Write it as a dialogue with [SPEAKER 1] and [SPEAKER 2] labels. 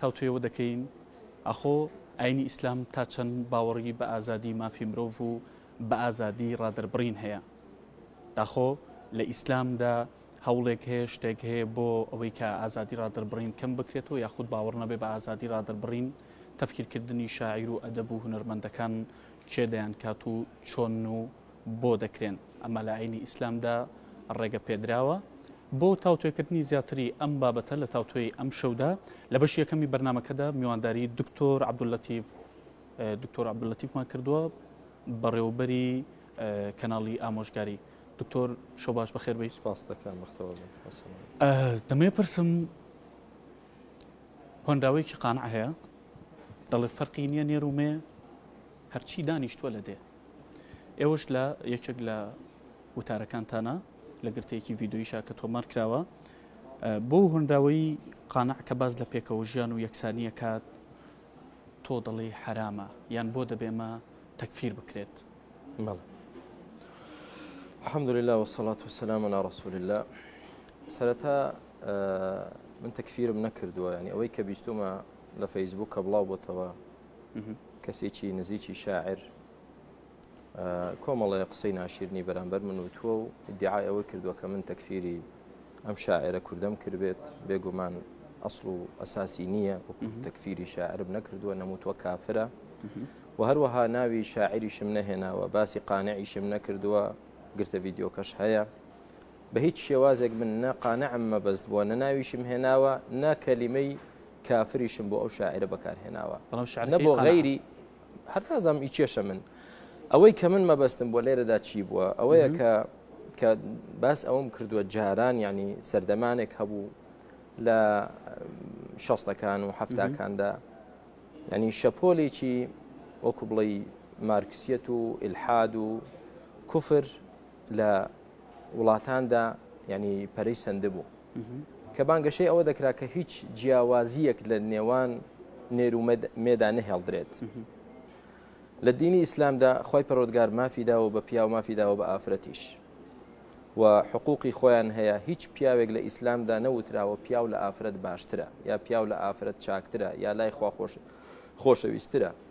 [SPEAKER 1] تاوتوێوە دەکەین ئاخۆ ئاینی ئیسلام تا چەند باوەڕی بە ئازادی مافی مرۆڤ و بە ئازادی ڕادەربڕین هەیە؟ داخۆ لە ئیسلامدا هەوڵێک هەیە، شتێک هەیە بۆ ئەوەی کە ئازادی ڕادەربڕین کەم بکرێتەوە یاخود باوەڕ نەبێ بە ئازادی ڕادەربڕین؟ تەفکیرکردنی شاعیر و ئەدەب و هونەرمەندەکان کێ دەیانکات و چۆن و بۆ دەکرێن ئەمە لە ئاینی ئیسلامدا ڕێگە پێدراوە بۆ تاوتوێکردنی زیاتری ئەم بابەتە لە تاوتوێی ئەم شەودا لە بەشی یەکەمی بەرنمەکەدا میوانداری دکتۆر عبدولەتیف دکتۆر عبدولەتیفمان کردووە بەڕێوبەری کەناڵی ئامۆژگاری دکتۆر شەو باش بەخێر بی
[SPEAKER 2] سپاس دەکەم بەختەوە
[SPEAKER 1] دەمێ پرسم هۆنراوەیەکی قانع هەیە دەڵێ فەرقی نییە نێرومێ هەرچی دانیشتووە لە دێ ئێوەش لە یەکێک لە وتارەکانتانە لە گرتەیەکی ڤیددیویشا کە تۆمار کراوە بۆ هۆنراوەی قانع کە باز لە پێکەوە ژیان و یەکسانیە کات تۆ دەڵی حرامە یان بۆ دەبێمە تەکفیر بکرێت
[SPEAKER 2] الحمد لله والصلاة والسلام على رسول الله سەرەتا من تەکفیرم نەکردووە ینی ئەوەی کە بیستمە لە فەیسبوک کە بڵاو بۆتەوە کەسێکی نزیکی شاعر کۆمەڵێ قسەی ناشیرنی بەرامبەر من و تۆ و دیعای ئەوە کردووە کە من تەکفیری ئەم شاعرە کوردەم کردبێت بێگومان ئەسڵ و ئەساسی نییە تەکفیری شاعرم نەکردووە نەموتوە کافرە و هەروەها ناوی شاعریشم نەهێناوە باسی قانعیشم نەکردووە گرتە ڤیددیوکەش هەیە بە هیچ شێوازێک من نە قانەعم مەبەست بووە نە ناویشم هێناوە نە کەلیمەی کافریشم بۆ ئەو شاعرە بەکارهێناوە بەڵام شعر نە بۆ غەیری هەر نازانم ئی کێشە من ئەوەی کە من مەبەستم بۆ لێرەدا چی بووە ئەوەیە کە کە باس ئەوم کردووە جاران ینی سەردەمانێک هەبوو لە شەستەکان و هەفتاکاندا ینی شەپۆلێکی وەکو بڵی مارکسیەت و ئلحاد و کوفر لە وڵاتاندا ینی پەرەی سند بوو کە بانگەشەی ئەوە دەکرا کە هیچ جیاوازیەک لە نێوان نێرو مێدا نەهێڵدرێت لە دینی ئیسلامدا خی پەرۆدگار مافی داوە بە پیاو مافی داوە بە ئافرەتیش و حقوقی خۆیان هەیە هیچ پیاوێک لە ئیسلامدا نەوتراوە پیاو لە ئافرەت باشترە یا پیاو لە ئافرەت چاکترە یا لای خوا خۆش خۆشەویسترە